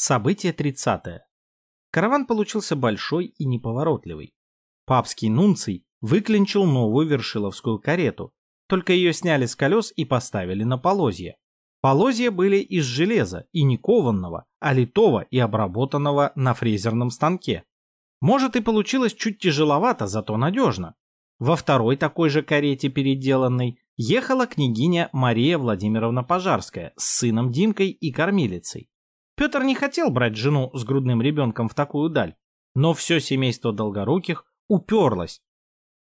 Событие 30. -е. Караван получился большой и неповоротливый. Папский нунций выклинчил новую вершиловскую карету, только ее сняли с колес и поставили на полозья. Полозья были из железа, и не кованного, а литого и обработанного на фрезерном станке. Может и получилось чуть тяжеловато, зато надежно. Во второй такой же карете переделанной ехала княгиня Мария Владимировна Пожарская с сыном Димкой и кормилицей. Петр не хотел брать жену с грудным ребенком в такую даль, но все семейство Долгоруких уперлось.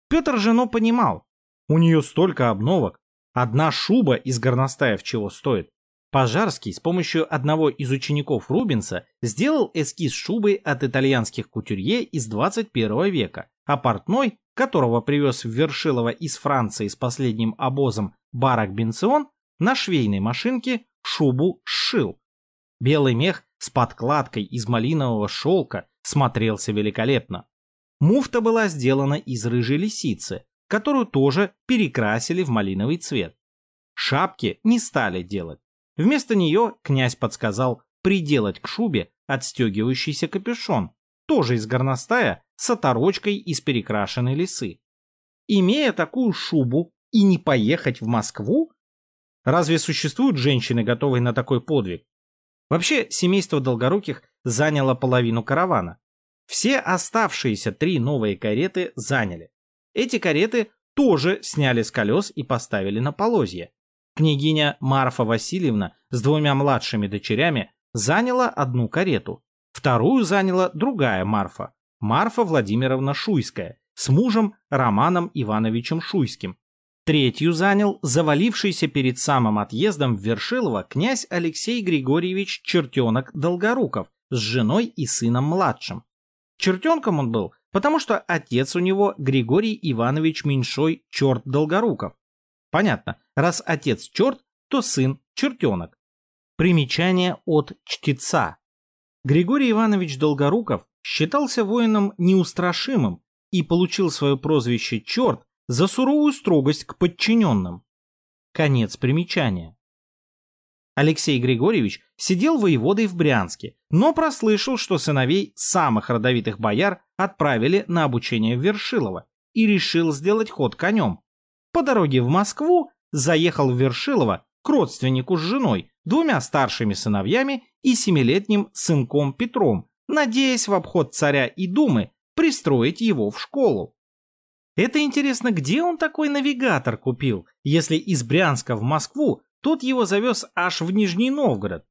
Петр жену понимал. У нее столько обновок. Одна шуба из горностаев чего стоит. Пожарский с помощью одного из учеников Рубенса сделал эскиз шубы от итальянских кутюрье из 21 века, а портной, которого привез в Вершилово из Франции с последним обозом Барак Бенцион, на швейной машинке шубу сшил. Белый мех с подкладкой из малинового шелка смотрелся великолепно. Муфта была сделана из рыжей лисицы, которую тоже перекрасили в малиновый цвет. Шапки не стали делать. Вместо нее князь подсказал приделать к шубе отстегивающийся капюшон, тоже из горностая, с оторочкой из перекрашенной лисы. Имея такую шубу и не поехать в Москву? Разве существуют женщины, готовые на такой подвиг? Вообще, семейство Долгоруких заняло половину каравана. Все оставшиеся три новые кареты заняли. Эти кареты тоже сняли с колес и поставили на полозье. Княгиня Марфа Васильевна с двумя младшими дочерями заняла одну карету. Вторую заняла другая Марфа, Марфа Владимировна Шуйская, с мужем Романом Ивановичем Шуйским, Третью занял завалившийся перед самым отъездом в Вершилово князь Алексей Григорьевич Чертенок Долгоруков с женой и сыном младшим. Чертенком он был, потому что отец у него Григорий Иванович Меньшой Черт Долгоруков. Понятно, раз отец черт, то сын чертенок. Примечание от чтеца. Григорий Иванович Долгоруков считался воином неустрашимым и получил свое прозвище «Черт» за суровую строгость к подчиненным. Конец примечания. Алексей Григорьевич сидел воеводой в Брянске, но прослышал, что сыновей самых родовитых бояр отправили на обучение в Вершилово и решил сделать ход конем. По дороге в Москву заехал в Вершилово к родственнику с женой, двумя старшими сыновьями и семилетним сынком Петром, надеясь в обход царя и думы пристроить его в школу. Это интересно, где он такой навигатор купил, если из Брянска в Москву тот его завез аж в Нижний Новгород?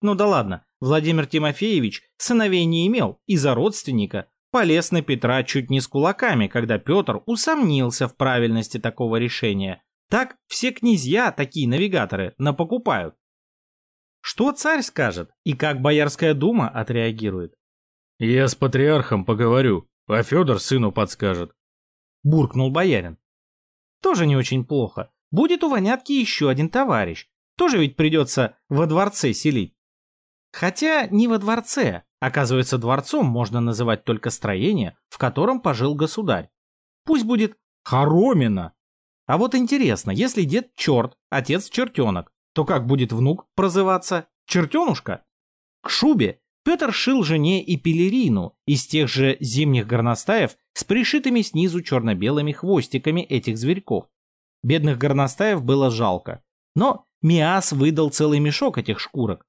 Ну да ладно, Владимир Тимофеевич сыновей не имел из-за родственника, полез на Петра чуть не с кулаками, когда Петр усомнился в правильности такого решения. Так все князья такие навигаторы напокупают. Что царь скажет и как Боярская дума отреагирует? Я с патриархом поговорю, а Федор сыну подскажет буркнул боярин. Тоже не очень плохо. Будет у вонятки еще один товарищ. Тоже ведь придется во дворце селить. Хотя не во дворце. Оказывается, дворцом можно называть только строение, в котором пожил государь. Пусть будет хоромина. А вот интересно, если дед черт, отец чертенок, то как будет внук прозываться? Чертенушка? К шубе Петр шил жене и пелерину из тех же зимних горностаев с пришитыми снизу черно-белыми хвостиками этих зверьков. Бедных горностаев было жалко, но Миас выдал целый мешок этих шкурок.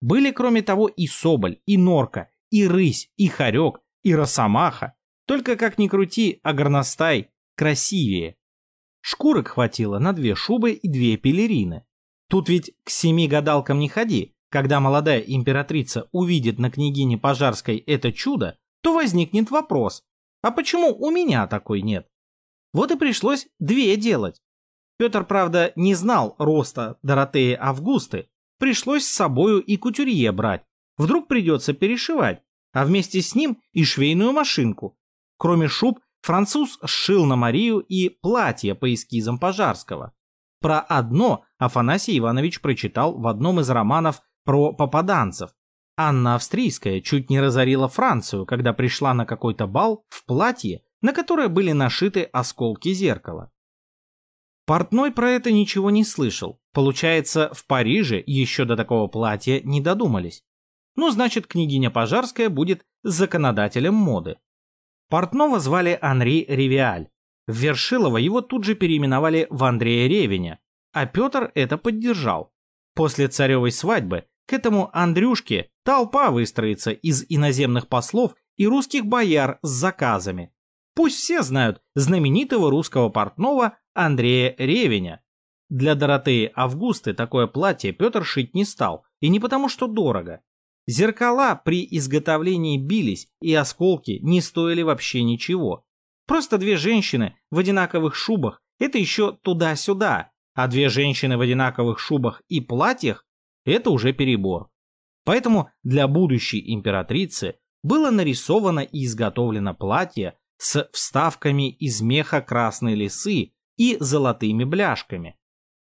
Были кроме того и соболь, и норка, и рысь, и хорек, и росомаха. Только как ни крути, а горностай красивее. Шкурок хватило на две шубы и две пелерины. Тут ведь к семи гадалкам не ходи, когда молодая императрица увидит на княгине Пожарской это чудо, то возникнет вопрос, а почему у меня такой нет? Вот и пришлось две делать. Петр, правда, не знал роста Доротеи Августы, пришлось с собою и кутюрье брать. Вдруг придется перешивать, а вместе с ним и швейную машинку. Кроме шуб, француз сшил на Марию и платье по эскизам Пожарского. Про одно Афанасий Иванович прочитал в одном из романов про попаданцев. Анна Австрийская чуть не разорила Францию, когда пришла на какой-то бал в платье, на которое были нашиты осколки зеркала. Портной про это ничего не слышал. Получается, в Париже еще до такого платья не додумались. Ну, значит, княгиня Пожарская будет законодателем моды. Портного звали Анри Ревиаль. В Вершилово его тут же переименовали в Андрея Ревеня, а Петр это поддержал. После царевой свадьбы к этому Андрюшке толпа выстроится из иноземных послов и русских бояр с заказами. Пусть все знают знаменитого русского портного Андрея Ревеня. Для Доротеи Августы такое платье Петр шить не стал, и не потому что дорого. Зеркала при изготовлении бились, и осколки не стоили вообще ничего. Просто две женщины в одинаковых шубах – это еще туда-сюда, а две женщины в одинаковых шубах и платьях – это уже перебор. Поэтому для будущей императрицы было нарисовано и изготовлено платье с вставками из меха красной лисы и золотыми бляшками.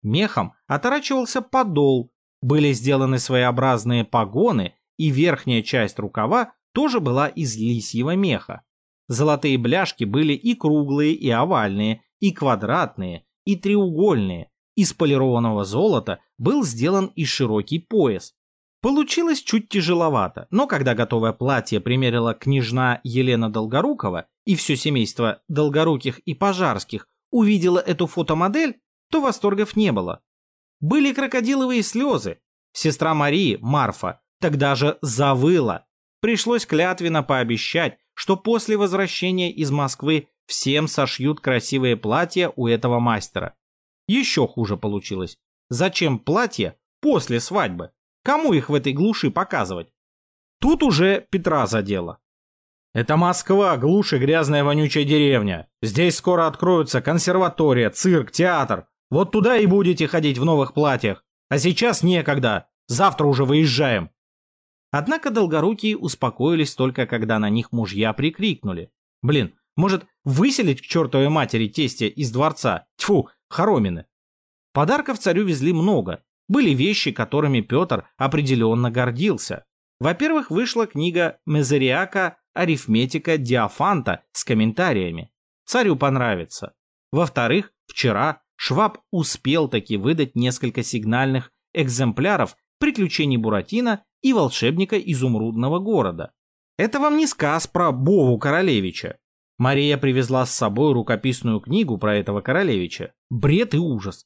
Мехом оторачивался подол, были сделаны своеобразные погоны, и верхняя часть рукава тоже была из лисьего меха. Золотые бляшки были и круглые, и овальные, и квадратные, и треугольные. Из полированного золота был сделан и широкий пояс. Получилось чуть тяжеловато, но когда готовое платье примерила княжна Елена Долгорукова и все семейство Долгоруких и Пожарских увидела эту фотомодель, то восторгов не было. Были крокодиловые слезы. Сестра Марии, Марфа, тогда же завыла. Пришлось клятвенно пообещать, что после возвращения из Москвы всем сошьют красивые платья у этого мастера. Еще хуже получилось. Зачем платье после свадьбы? Кому их в этой глуши показывать? Тут уже Петра задело. Это Москва, глушь и грязная вонючая деревня. Здесь скоро откроются консерватория, цирк, театр. Вот туда и будете ходить в новых платьях. А сейчас некогда. Завтра уже выезжаем. Однако долгорукие успокоились только, когда на них мужья прикрикнули. Блин, может, выселить к чертовой матери тестя из дворца? Тьфу, хоромины. Подарков царю везли много, были вещи, которыми Петр определенно гордился. Во-первых, вышла книга Мезериака «Арифметика Диафанта» с комментариями. Царю понравится. Во-вторых, вчера Шваб успел таки выдать несколько сигнальных экземпляров «Приключений Буратино» и «Волшебника изумрудного города». Это вам не сказ про Бову Королевича. Мария привезла с собой рукописную книгу про этого Королевича. Бред и ужас.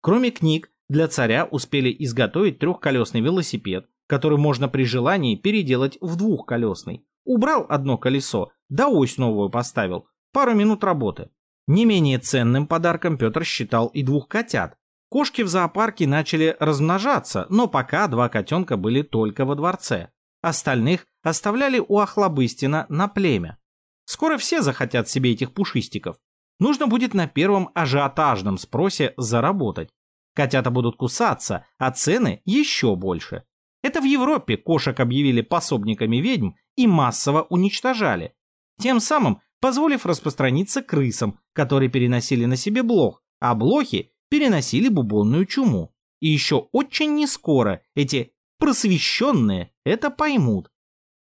Кроме книг, для царя успели изготовить трехколесный велосипед, который можно при желании переделать в двухколесный. Убрал одно колесо, да ось новую поставил. Пару минут работы. Не менее ценным подарком Петр считал и двух котят. Кошки в зоопарке начали размножаться, но пока два котенка были только во дворце. Остальных оставляли у Охлобыстина на племя. Скоро все захотят себе этих пушистиков. Нужно будет на первом ажиотажном спросе заработать. Котята будут кусаться, а цены еще больше. Это в Европе кошек объявили пособниками ведьм и массово уничтожали. Тем самым позволив распространиться крысам, которые переносили на себе блох, а блохи переносили бубонную чуму. И еще очень нескоро эти просвещенные это поймут.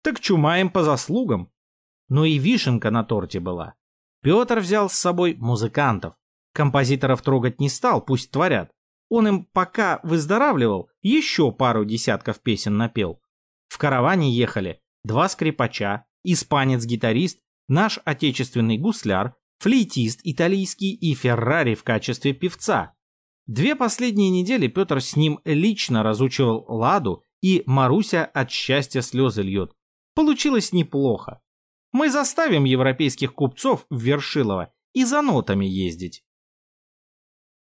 Так чума им по заслугам. Но и вишенка на торте была. Петр взял с собой музыкантов. Композиторов трогать не стал, пусть творят. Он им пока выздоравливал, еще пару десятков песен напел. В караване ехали два скрипача, испанец-гитарист, наш отечественный гусляр, флейтист итальянский и Феррари в качестве певца. Две последние недели Петр с ним лично разучивал ладу, и Маруся от счастья слезы льет. Получилось неплохо. Мы заставим европейских купцов в Вершилово и за нотами ездить.